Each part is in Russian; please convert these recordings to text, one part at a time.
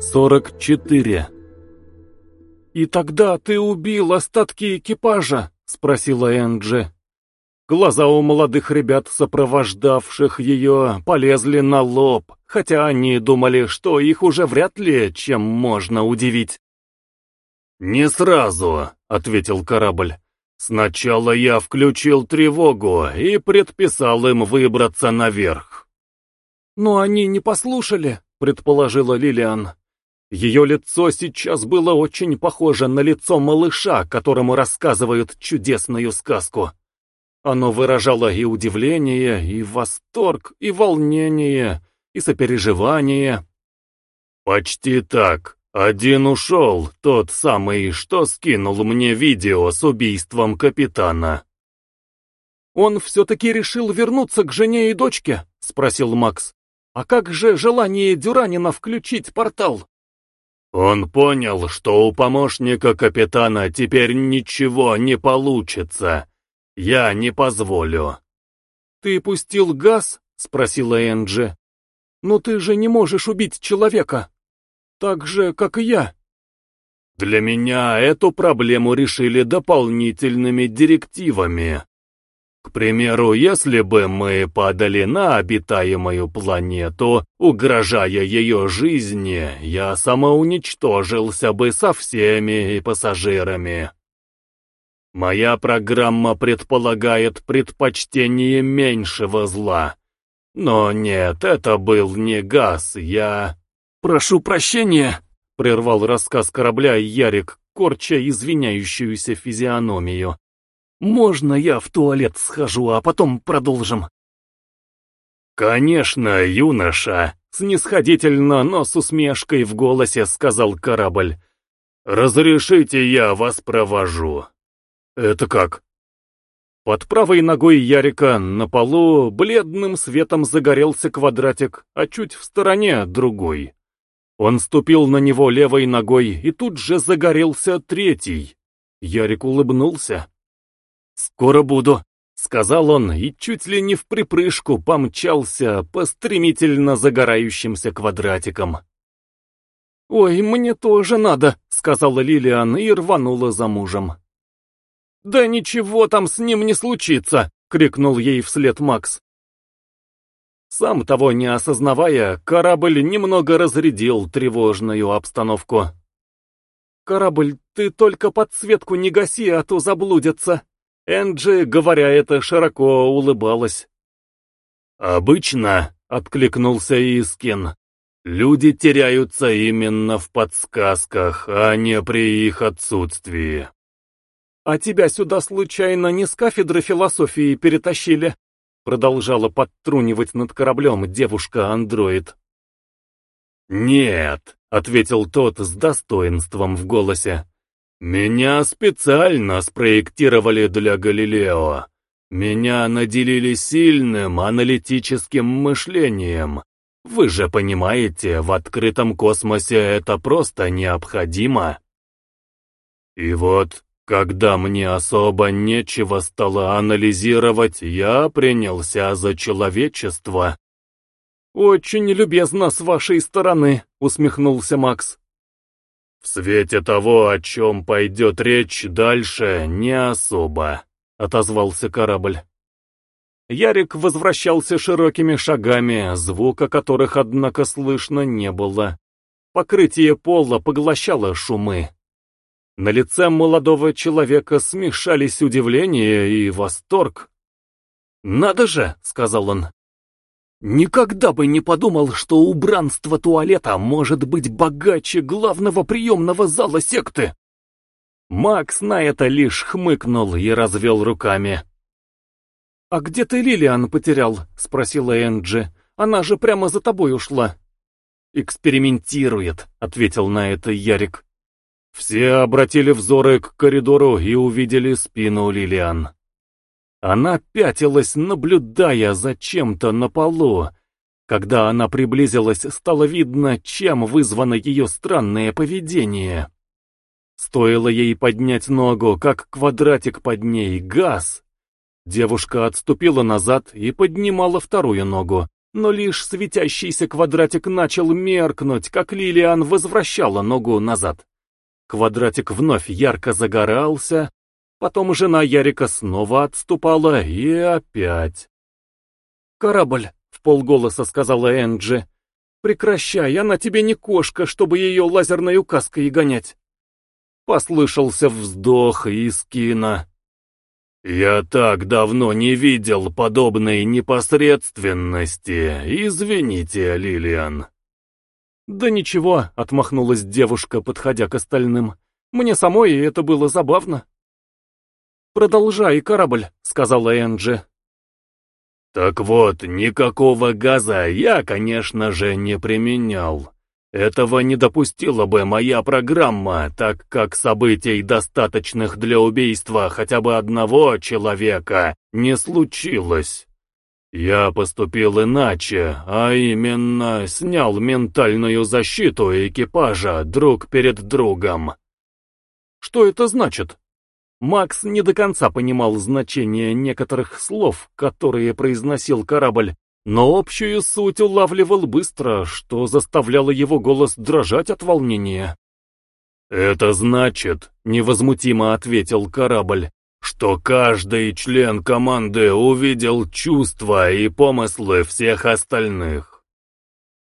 44 «И тогда ты убил остатки экипажа?» — спросила Энджи. Глаза у молодых ребят, сопровождавших ее, полезли на лоб, хотя они думали, что их уже вряд ли чем можно удивить. «Не сразу», — ответил корабль. «Сначала я включил тревогу и предписал им выбраться наверх». «Но они не послушали», — предположила Лилиан. Ее лицо сейчас было очень похоже на лицо малыша, которому рассказывают чудесную сказку. Оно выражало и удивление, и восторг, и волнение, и сопереживание. «Почти так. Один ушел, тот самый, что скинул мне видео с убийством капитана». «Он все-таки решил вернуться к жене и дочке?» — спросил Макс. «А как же желание Дюранина включить портал?» Он понял, что у помощника капитана теперь ничего не получится. Я не позволю. «Ты пустил газ?» — спросила Энджи. «Но ты же не можешь убить человека. Так же, как и я». Для меня эту проблему решили дополнительными директивами. К примеру, если бы мы падали на обитаемую планету, угрожая ее жизни, я самоуничтожился бы со всеми пассажирами. Моя программа предполагает предпочтение меньшего зла. Но нет, это был не газ, я... «Прошу прощения», — прервал рассказ корабля Ярик, корча извиняющуюся физиономию. Можно я в туалет схожу, а потом продолжим?» «Конечно, юноша!» — снисходительно, но с усмешкой в голосе сказал корабль. «Разрешите, я вас провожу». «Это как?» Под правой ногой Ярика на полу бледным светом загорелся квадратик, а чуть в стороне другой. Он ступил на него левой ногой, и тут же загорелся третий. Ярик улыбнулся. «Скоро буду», — сказал он и чуть ли не в припрыжку помчался по стремительно загорающимся квадратикам. «Ой, мне тоже надо», — сказала Лилиан и рванула за мужем. «Да ничего там с ним не случится!» — крикнул ей вслед Макс. Сам того не осознавая, корабль немного разрядил тревожную обстановку. «Корабль, ты только подсветку не гаси, а то заблудятся!» Энджи, говоря это, широко улыбалась. «Обычно», — откликнулся Искин, — «люди теряются именно в подсказках, а не при их отсутствии». «А тебя сюда случайно не с кафедры философии перетащили?» Продолжала подтрунивать над кораблем девушка-андроид. «Нет», — ответил тот с достоинством в голосе. Меня специально спроектировали для Галилео. Меня наделили сильным аналитическим мышлением. Вы же понимаете, в открытом космосе это просто необходимо. И вот, когда мне особо нечего стало анализировать, я принялся за человечество. «Очень любезно с вашей стороны», — усмехнулся Макс. В свете того, о чем пойдет речь дальше, не особо, отозвался корабль. Ярик возвращался широкими шагами, звука которых, однако, слышно не было. Покрытие пола поглощало шумы. На лице молодого человека смешались удивление и восторг. «Надо же!» — сказал он. Никогда бы не подумал, что убранство туалета может быть богаче главного приемного зала секты. Макс на это лишь хмыкнул и развел руками. «А где ты Лилиан потерял?» — спросила Энджи. «Она же прямо за тобой ушла». «Экспериментирует», — ответил на это Ярик. Все обратили взоры к коридору и увидели спину Лилиан. Она пятилась, наблюдая за чем-то на полу. Когда она приблизилась, стало видно, чем вызвано ее странное поведение. Стоило ей поднять ногу, как квадратик под ней, газ. Девушка отступила назад и поднимала вторую ногу. но лишь светящийся квадратик начал меркнуть, как Лилиан возвращала ногу назад. Квадратик вновь ярко загорался, потом жена Ярика снова отступала и опять. «Корабль», — в полголоса сказала Энджи, — «прекращай, она тебе не кошка, чтобы ее лазерной указкой гонять». Послышался вздох из кино. «Я так давно не видел подобной непосредственности. Извините, Лилиан». «Да ничего», — отмахнулась девушка, подходя к остальным. «Мне самой это было забавно». «Продолжай, корабль», — сказала Энджи. «Так вот, никакого газа я, конечно же, не применял. Этого не допустила бы моя программа, так как событий, достаточных для убийства хотя бы одного человека, не случилось. Я поступил иначе, а именно снял ментальную защиту экипажа друг перед другом. Что это значит? Макс не до конца понимал значение некоторых слов, которые произносил корабль, но общую суть улавливал быстро, что заставляло его голос дрожать от волнения. «Это значит», — невозмутимо ответил корабль, «что каждый член команды увидел чувства и помыслы всех остальных».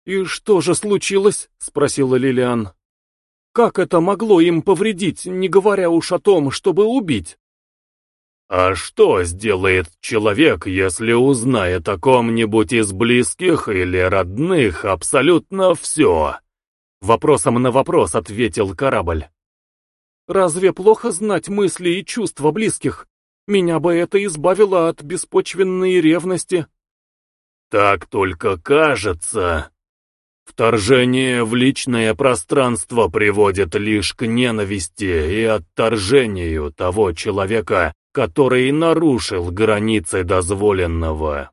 «И что же случилось?» — спросила Лилиан. «Как это могло им повредить, не говоря уж о том, чтобы убить?» А что сделает человек, если узнает о ком-нибудь из близких или родных абсолютно все? Вопросом на вопрос ответил корабль. Разве плохо знать мысли и чувства близких? Меня бы это избавило от беспочвенной ревности. Так только кажется. Вторжение в личное пространство приводит лишь к ненависти и отторжению того человека, который нарушил границы дозволенного.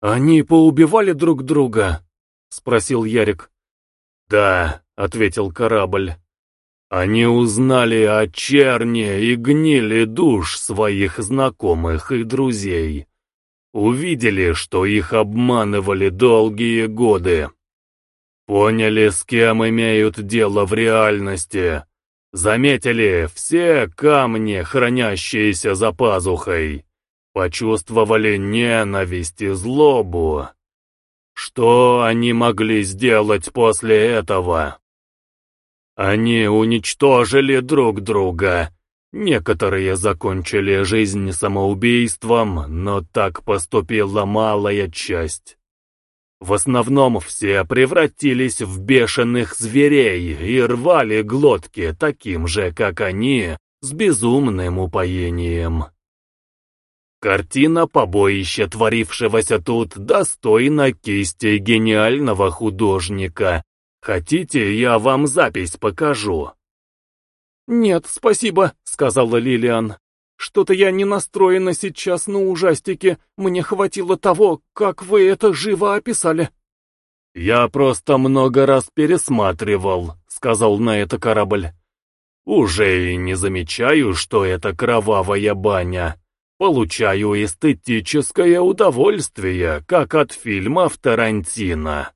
«Они поубивали друг друга?» — спросил Ярик. «Да», — ответил корабль. «Они узнали о черне и гнили душ своих знакомых и друзей. Увидели, что их обманывали долгие годы. Поняли, с кем имеют дело в реальности, Заметили все камни, хранящиеся за пазухой. Почувствовали ненависть и злобу. Что они могли сделать после этого? Они уничтожили друг друга. Некоторые закончили жизнь самоубийством, но так поступила малая часть. В основном все превратились в бешеных зверей и рвали глотки таким же, как они, с безумным упоением. Картина побоища, творившегося тут, достойна кисти гениального художника. Хотите, я вам запись покажу? «Нет, спасибо», — сказала Лилиан. Что-то я не настроена сейчас на ужастики, мне хватило того, как вы это живо описали. «Я просто много раз пересматривал», — сказал на это корабль. «Уже и не замечаю, что это кровавая баня. Получаю эстетическое удовольствие, как от фильма в Тарантино».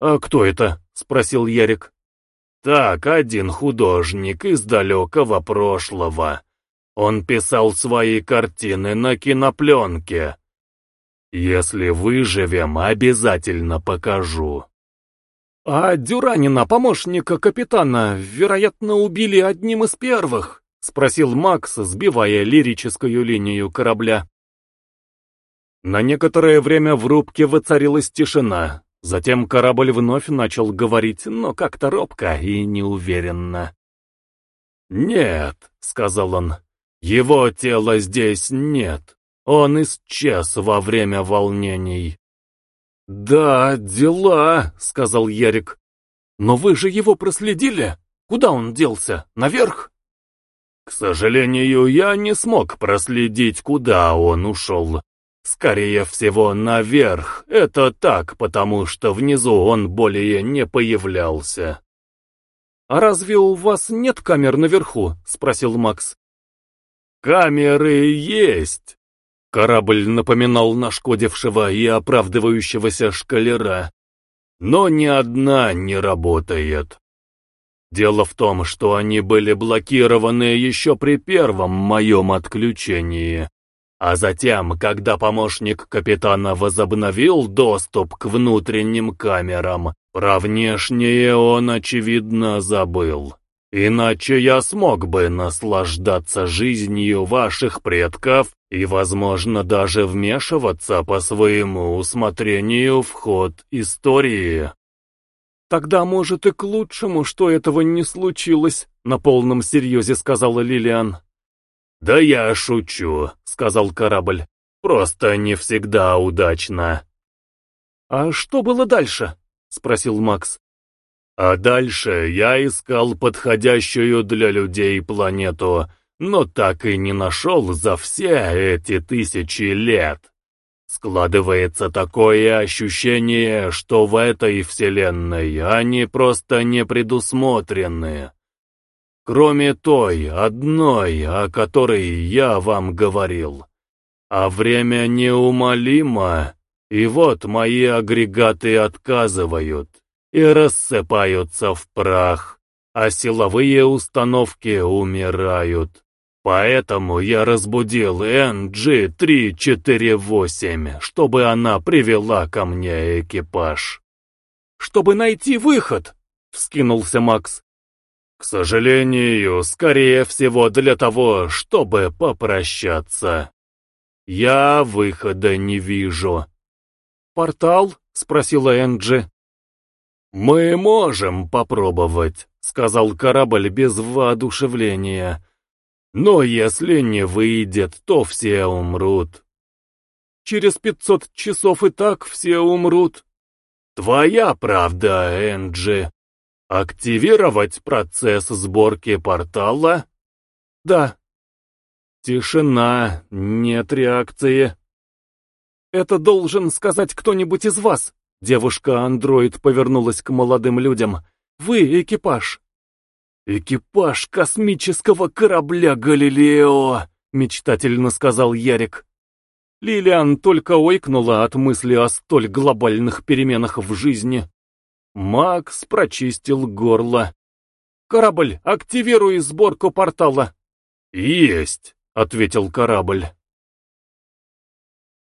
«А кто это?» — спросил Ярик. «Так, один художник из далекого прошлого». Он писал свои картины на кинопленке. Если выживем, обязательно покажу. А Дюранина, помощника капитана, вероятно, убили одним из первых, спросил Макс, сбивая лирическую линию корабля. На некоторое время в рубке воцарилась тишина. Затем корабль вновь начал говорить, но как-то робко и неуверенно. «Нет», — сказал он, его тела здесь нет. Он исчез во время волнений. «Да, дела», — сказал Ярик. «Но вы же его проследили? Куда он делся? Наверх?» «К сожалению, я не смог проследить, куда он ушел. Скорее всего, наверх. Это так, потому что внизу он более не появлялся». «А разве у вас нет камер наверху?» — спросил Макс. Камеры есть. Корабль напоминал нашкодившего и оправдывающегося шкалера. Но ни одна не работает. Дело в том, что они были блокированы еще при первом моем отключении. А затем, когда помощник капитана возобновил доступ к внутренним камерам, про внешнее он, очевидно, забыл. Иначе я смог бы наслаждаться жизнью ваших предков и, возможно, даже вмешиваться по своему усмотрению в ход истории. «Тогда, может, и к лучшему, что этого не случилось», — на полном серьезе сказала Лилиан. «Да я шучу», — сказал корабль. «Просто не всегда удачно». «А что было дальше?» — спросил Макс. А дальше я искал подходящую для людей планету, но так и не нашел за все эти тысячи лет. Складывается такое ощущение, что в этой вселенной они просто не предусмотрены. Кроме той, одной, о которой я вам говорил. А время неумолимо, и вот мои агрегаты отказывают и рассыпаются в прах, а силовые установки умирают. Поэтому я разбудил NG-348, чтобы она привела ко мне экипаж. «Чтобы найти выход!» — вскинулся Макс. «К сожалению, скорее всего для того, чтобы попрощаться. Я выхода не вижу». «Портал?» — спросила Энджи. «Мы можем попробовать», — сказал корабль без воодушевления. Но если не выйдет, то все умрут. Через пятьсот часов и так все умрут. Твоя правда, Энджи. Активировать процесс сборки портала? Да. Тишина, нет реакции. Это должен сказать кто-нибудь из вас. Девушка-андроид повернулась к молодым людям. Вы экипаж. «Экипаж космического корабля «Галилео», — мечтательно сказал Ярик. Лилиан только ойкнула от мысли о столь глобальных переменах в жизни. Макс прочистил горло. «Корабль, активируй сборку портала». «Есть», — ответил корабль.